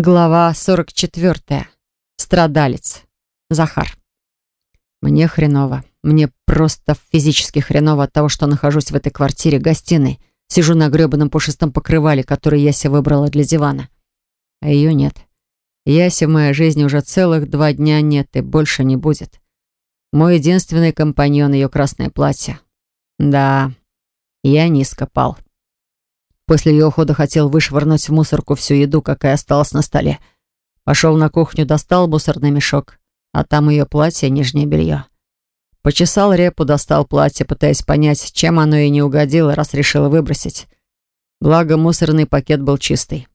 Глава 44. Страдалец. Захар. Мне хреново. Мне просто физически хреново от того, что нахожусь в этой квартире, гостиной. Сижу на грёбаном пушистом покрывале, который Яся выбрала для дивана. А ее нет. Яси в моей жизни уже целых два дня нет и больше не будет. Мой единственный компаньон — ее красное платье. Да, я низко пал. После ее ухода хотел вышвырнуть в мусорку всю еду, какая осталась на столе. Пошел на кухню, достал мусорный мешок, а там ее платье и нижнее белье. Почесал репу, достал платье, пытаясь понять, чем оно ей не угодило, раз решила выбросить. Благо, мусорный пакет был чистый.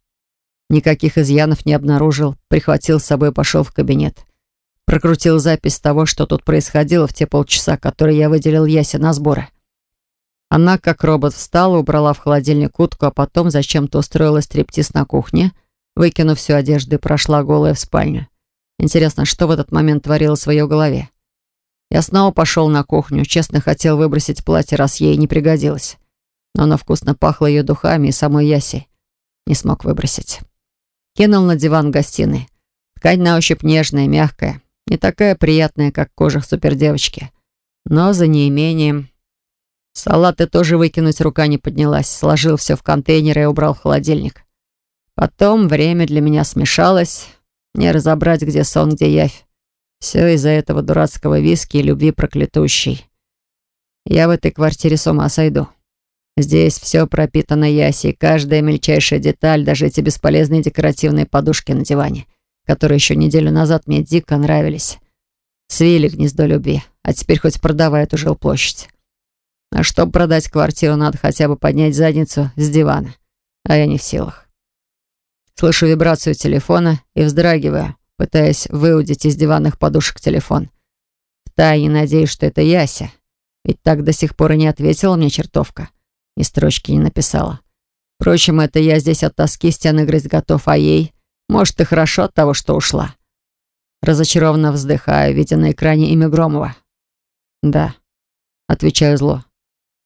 Никаких изъянов не обнаружил, прихватил с собой и пошел в кабинет. Прокрутил запись того, что тут происходило в те полчаса, которые я выделил Ясе на сборы. Она, как робот, встала, убрала в холодильник утку, а потом зачем-то устроила стриптиз на кухне, выкинув всю одежду и прошла голая в спальню. Интересно, что в этот момент творилось в ее голове? Я снова пошел на кухню, честно хотел выбросить платье, раз ей не пригодилось. Но оно вкусно пахло ее духами и самой Яси. Не смог выбросить. Кинул на диван гостиной. Ткань на ощупь нежная, мягкая. Не такая приятная, как кожа супердевочки. Но за неимением Салаты тоже выкинуть рука не поднялась. Сложил все в контейнер и убрал в холодильник. Потом время для меня смешалось. Не разобрать, где сон, где явь. Все из-за этого дурацкого виски и любви проклятущей. Я в этой квартире с ума сойду. Здесь все пропитано ясей, каждая мельчайшая деталь, даже эти бесполезные декоративные подушки на диване, которые еще неделю назад мне дико нравились. Свили гнездо любви, а теперь хоть продавай эту жилплощадь. А чтобы продать квартиру, надо хотя бы поднять задницу с дивана. А я не в силах. Слышу вибрацию телефона и вздрагиваю, пытаясь выудить из диванных подушек телефон. Втайне надеюсь, что это Яся. Ведь так до сих пор и не ответила мне чертовка. Ни строчки не написала. Впрочем, это я здесь от тоски стены грызть готов, а ей, может, и хорошо от того, что ушла. Разочарованно вздыхаю, видя на экране имя Громова. «Да», — отвечаю зло.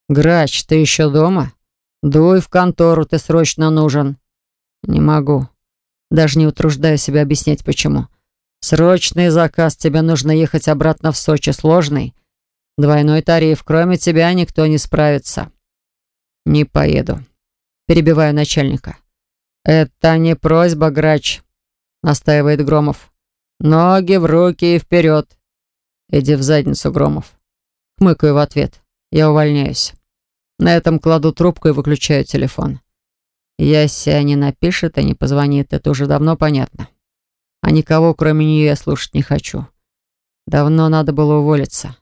«Грач, ты еще дома? Дуй в контору, ты срочно нужен». «Не могу. Даже не утруждаю себя объяснять, почему. Срочный заказ, тебе нужно ехать обратно в Сочи. Сложный. Двойной тариф. Кроме тебя никто не справится». «Не поеду». Перебиваю начальника. «Это не просьба, Грач», — настаивает Громов. «Ноги в руки и вперед». «Иди в задницу, Громов». Хмыкаю в ответ. Я увольняюсь. На этом кладу трубку и выключаю телефон. Яся не напишет и не позвонит, это уже давно понятно. А никого, кроме нее, я слушать не хочу. Давно надо было уволиться.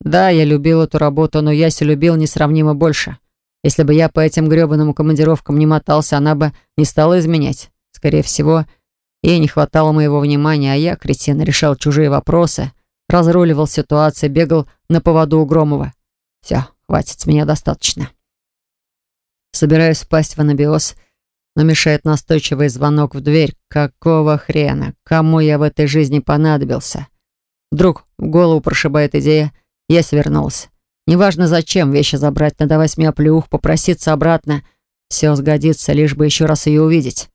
Да, я любил эту работу, но Яся любил несравнимо больше. Если бы я по этим грёбаным командировкам не мотался, она бы не стала изменять. Скорее всего, ей не хватало моего внимания, а я, кретин, решал чужие вопросы, разруливал ситуации, бегал на поводу у Громова. Все, хватит, с меня достаточно. Собираюсь впасть в анабиоз, но мешает настойчивый звонок в дверь. Какого хрена? Кому я в этой жизни понадобился? Вдруг в голову прошибает идея. Я свернулся. Неважно зачем, вещи забрать, надавать мне плюх, попроситься обратно. Все сгодится, лишь бы еще раз ее увидеть.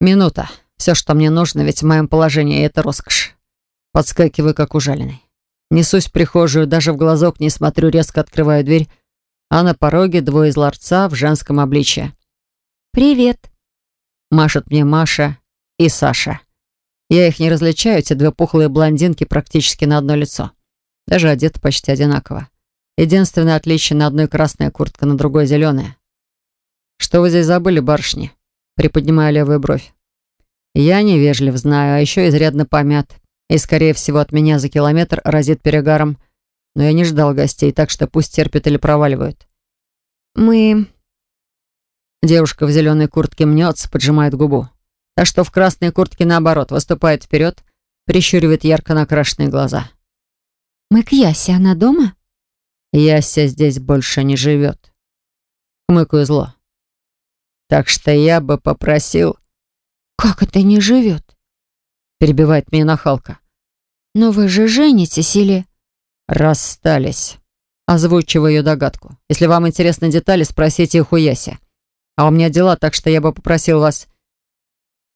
Минута. Все, что мне нужно, ведь в моем положении это роскошь. Подскакиваю, как ужаленный. Несусь в прихожую, даже в глазок не смотрю, резко открываю дверь, а на пороге двое из ларца в женском обличье. «Привет!» Машут мне Маша и Саша. Я их не различаю, эти две пухлые блондинки практически на одно лицо. Даже одеты почти одинаково. Единственное отличие на одной красная куртка, на другой зеленая. «Что вы здесь забыли, барышни?» Приподнимаю левую бровь. Я невежлив, знаю, а еще изрядно помят и, скорее всего, от меня за километр разит перегаром. Но я не ждал гостей, так что пусть терпят или проваливают. «Мы...» Девушка в зеленой куртке мнется, поджимает губу. Та, что в красной куртке, наоборот, выступает вперед, прищуривает ярко накрашенные глаза. «Мы к Ясе, она дома?» «Яся здесь больше не живет». Хмыкаю зло. «Так что я бы попросил...» «Как это не живет?» Перебивает меня нахалка. «Но вы же женитесь или...» «Расстались». Озвучиваю ее догадку. Если вам интересны детали, спросите их у Яси. А у меня дела, так что я бы попросил вас...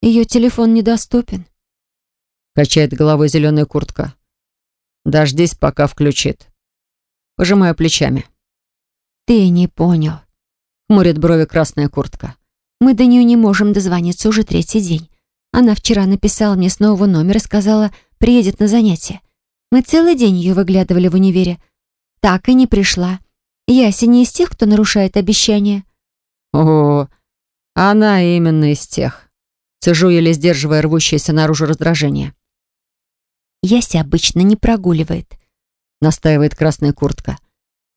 Ее телефон недоступен. Качает головой зеленая куртка. Дождись, пока включит. Пожимаю плечами. Ты не понял. Хмурит брови красная куртка. Мы до нее не можем дозвониться уже третий день. Она вчера написала мне снова номер и сказала, приедет на занятие. Мы целый день ее выглядывали в универе. Так и не пришла. Яся не из тех, кто нарушает обещания. О, она именно из тех. Цежу, еле сдерживая рвущееся наружу раздражение. Яся обычно не прогуливает, настаивает красная куртка.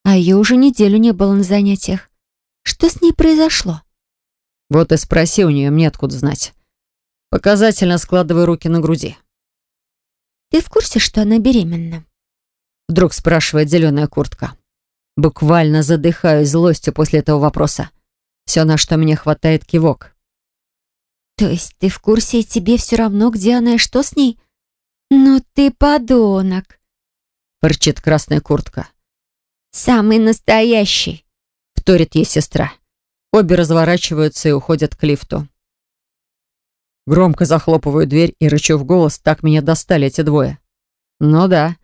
А ее уже неделю не было на занятиях. Что с ней произошло? Вот и спроси у нее, мне откуда знать. Показательно складываю руки на груди. «Ты в курсе, что она беременна?» Вдруг спрашивает зеленая куртка. Буквально задыхаюсь злостью после этого вопроса. Все, на что мне хватает кивок. «То есть ты в курсе, и тебе все равно, где она и что с ней? Ну ты подонок!» Порчит красная куртка. «Самый настоящий!» Вторит ей сестра. Обе разворачиваются и уходят к лифту. Громко захлопываю дверь и рычу в голос, так меня достали эти двое. Ну да,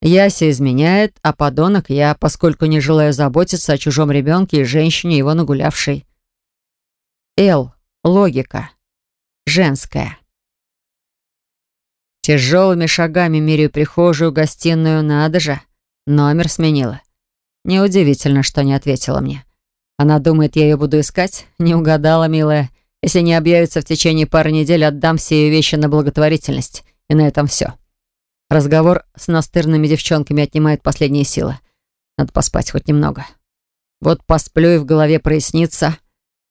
Яся изменяет, а подонок я, поскольку не желаю заботиться о чужом ребенке и женщине, его нагулявшей. Л. Логика. Женская. Тяжелыми шагами меряю прихожую, гостиную, надо же. Номер сменила. Неудивительно, что не ответила мне. Она думает, я ее буду искать? Не угадала, милая. Если не объявится в течение пары недель, отдам все ее вещи на благотворительность. И на этом все. Разговор с настырными девчонками отнимает последние силы. Надо поспать хоть немного. Вот посплю и в голове прояснится.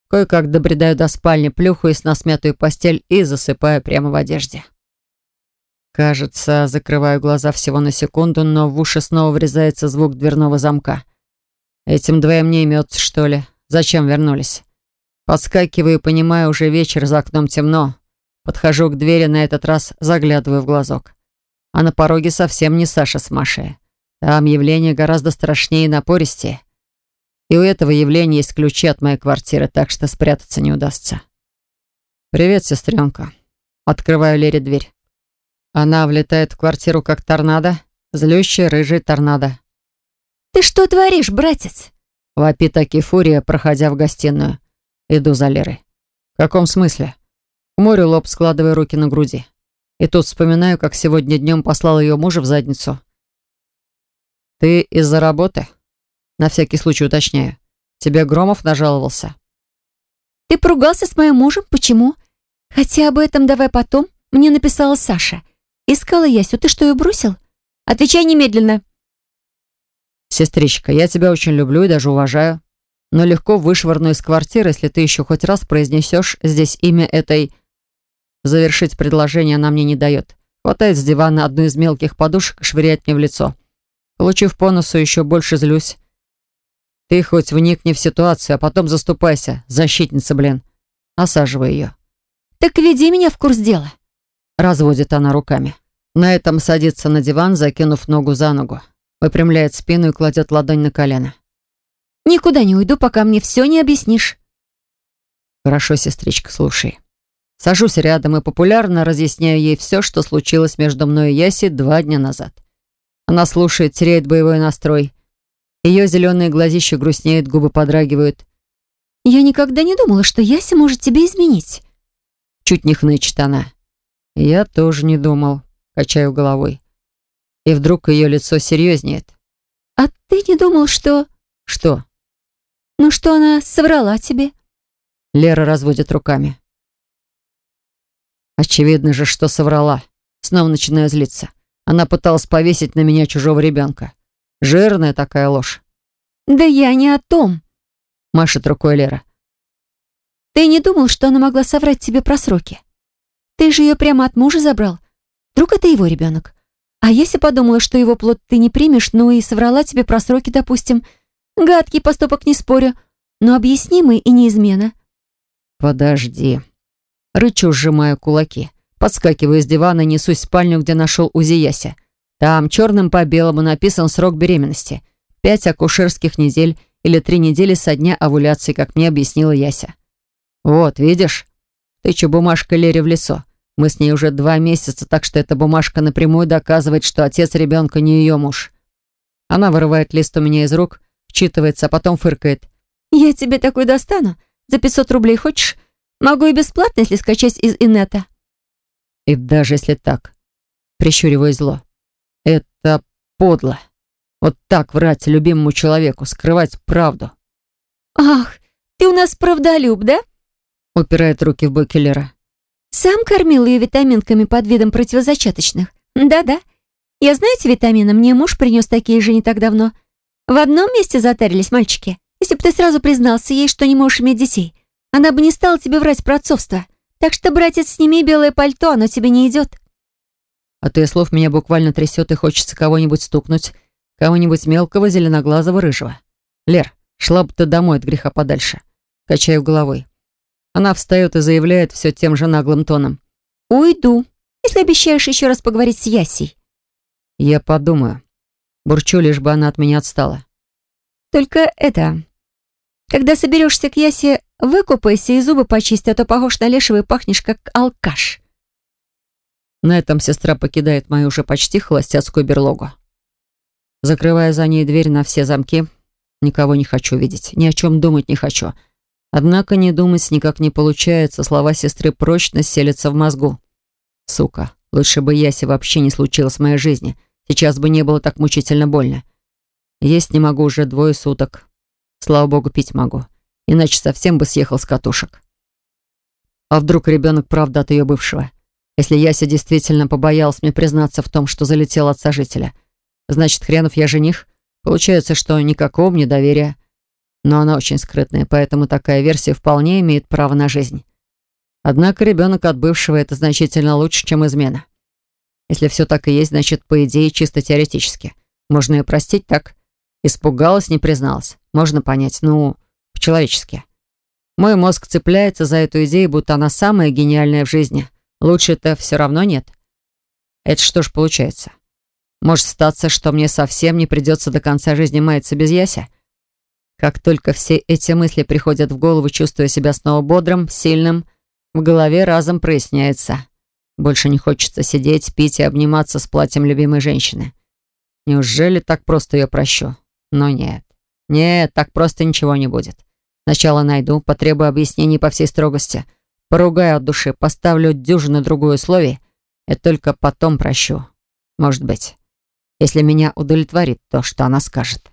Кое-как добредаю до спальни, плюхаюсь на смятую постель и засыпаю прямо в одежде. Кажется, закрываю глаза всего на секунду, но в уши снова врезается звук дверного замка. Этим двоим не имется, что ли? Зачем вернулись? Подскакиваю, понимаю, уже вечер, за окном темно. Подхожу к двери, на этот раз заглядываю в глазок. А на пороге совсем не Саша с Машей. Там явление гораздо страшнее и напористее. И у этого явления есть ключи от моей квартиры, так что спрятаться не удастся. «Привет, сестренка». Открываю Лере дверь. Она влетает в квартиру, как торнадо, злющая рыжий торнадо. «Ты что творишь, братец?» Вопит таки фурия, проходя в гостиную. Иду за Лерой. В каком смысле? Морю лоб, складывая руки на груди. И тут вспоминаю, как сегодня днем послал ее мужа в задницу. «Ты из-за работы?» На всякий случай уточняю. Тебе Громов нажаловался? Ты поругался с моим мужем? Почему? Хотя об этом давай потом. Мне написала Саша. Искала Ясю. Ты что, ее бросил? Отвечай немедленно. Сестричка, я тебя очень люблю и даже уважаю но легко вышвырну из квартиры, если ты еще хоть раз произнесешь здесь имя этой... Завершить предложение она мне не дает. Хватает с дивана одну из мелких подушек и швыряет мне в лицо. Получив по носу, еще больше злюсь. Ты хоть вникни в ситуацию, а потом заступайся, защитница, блин. Осаживай ее. «Так веди меня в курс дела», — разводит она руками. На этом садится на диван, закинув ногу за ногу. Выпрямляет спину и кладет ладонь на колено. Никуда не уйду, пока мне все не объяснишь. Хорошо, сестричка, слушай. Сажусь рядом и популярно разъясняю ей все, что случилось между мной и Яси два дня назад. Она слушает, теряет боевой настрой. Ее зеленые глазища грустнеют, губы подрагивают. «Я никогда не думала, что Яся может тебе изменить». Чуть не хнычет она. «Я тоже не думал», — качаю головой. И вдруг ее лицо серьезнеет. «А ты не думал, что...» «Что?» «Ну что она соврала тебе?» Лера разводит руками. Очевидно же, что соврала. Снова начинаю злиться. Она пыталась повесить на меня чужого ребенка. Жирная такая ложь. «Да я не о том», — машет рукой Лера. «Ты не думал, что она могла соврать тебе про сроки? Ты же ее прямо от мужа забрал. Вдруг это его ребенок? А если подумала, что его плод ты не примешь, ну и соврала тебе про сроки, допустим, Гадкий поступок, не спорю, но объяснимый и неизменно. Подожди. Рычу, сжимая кулаки. Подскакиваю с дивана и несусь в спальню, где нашел УЗИ Яся. Там черным по белому написан срок беременности. Пять акушерских недель или три недели со дня овуляции, как мне объяснила Яся. Вот, видишь? В Тычу бумажкой Лере в лицо. Мы с ней уже два месяца, так что эта бумажка напрямую доказывает, что отец ребенка не ее муж. Она вырывает лист у меня из рук, вчитывается, а потом фыркает. «Я тебе такой достану. За 500 рублей хочешь? Могу и бесплатно, если скачать из инета». И даже если так, прищуриваю зло, это подло. Вот так врать любимому человеку, скрывать правду. «Ах, ты у нас правдолюб, да?» Упирает руки в боки Лера. «Сам кормил ее витаминками под видом противозачаточных. Да-да. Я знаю эти витамины, мне муж принес такие же не так давно. В одном месте затарились мальчики. Если бы ты сразу признался ей, что не можешь иметь детей, она бы не стала тебе врать про отцовство. Так что, братец, сними белое пальто, оно тебе не идет». А то и слов меня буквально трясет и хочется кого-нибудь стукнуть, кого-нибудь мелкого, зеленоглазого, рыжего. Лер, шла бы ты домой от греха подальше. Качаю головой. Она встает и заявляет все тем же наглым тоном. «Уйду, если обещаешь еще раз поговорить с Ясей». «Я подумаю». Бурчу, лишь бы она от меня отстала. «Только это... Когда соберешься к Ясе, выкупайся и зубы почисти, а то похож на лешего и пахнешь, как алкаш». На этом сестра покидает мою уже почти холостяцкую берлогу. Закрывая за ней дверь на все замки, никого не хочу видеть, ни о чем думать не хочу. Однако не думать никак не получается, слова сестры прочно селятся в мозгу. Сука, лучше бы Ясе вообще не случилось в моей жизни. Сейчас бы не было так мучительно больно. Есть не могу уже двое суток. Слава богу, пить могу. Иначе совсем бы съехал с катушек. А вдруг ребенок правда от ее бывшего? Если Яся действительно побоялась мне признаться в том, что залетел от сожителя, значит, хренов я жених? Получается, что никакого мне доверия. Но она очень скрытная, поэтому такая версия вполне имеет право на жизнь. Однако ребенок от бывшего — это значительно лучше, чем измена. Если все так и есть, значит, по идее, чисто теоретически. Можно ее простить так. Испугалась, не призналась. Можно понять, ну, по-человечески. Мой мозг цепляется за эту идею, будто она самая гениальная в жизни — Лучше-то все равно нет. Это что ж получается? Может статься, что мне совсем не придется до конца жизни маяться без Яся? Как только все эти мысли приходят в голову, чувствуя себя снова бодрым, сильным, в голове разом проясняется. Больше не хочется сидеть, пить и обниматься с платьем любимой женщины. Неужели так просто ее прощу? Но нет. Нет, так просто ничего не будет. Сначала найду, потребую объяснений по всей строгости — Поругаю от души, поставлю дюжину другое условие и только потом прощу. Может быть, если меня удовлетворит то, что она скажет.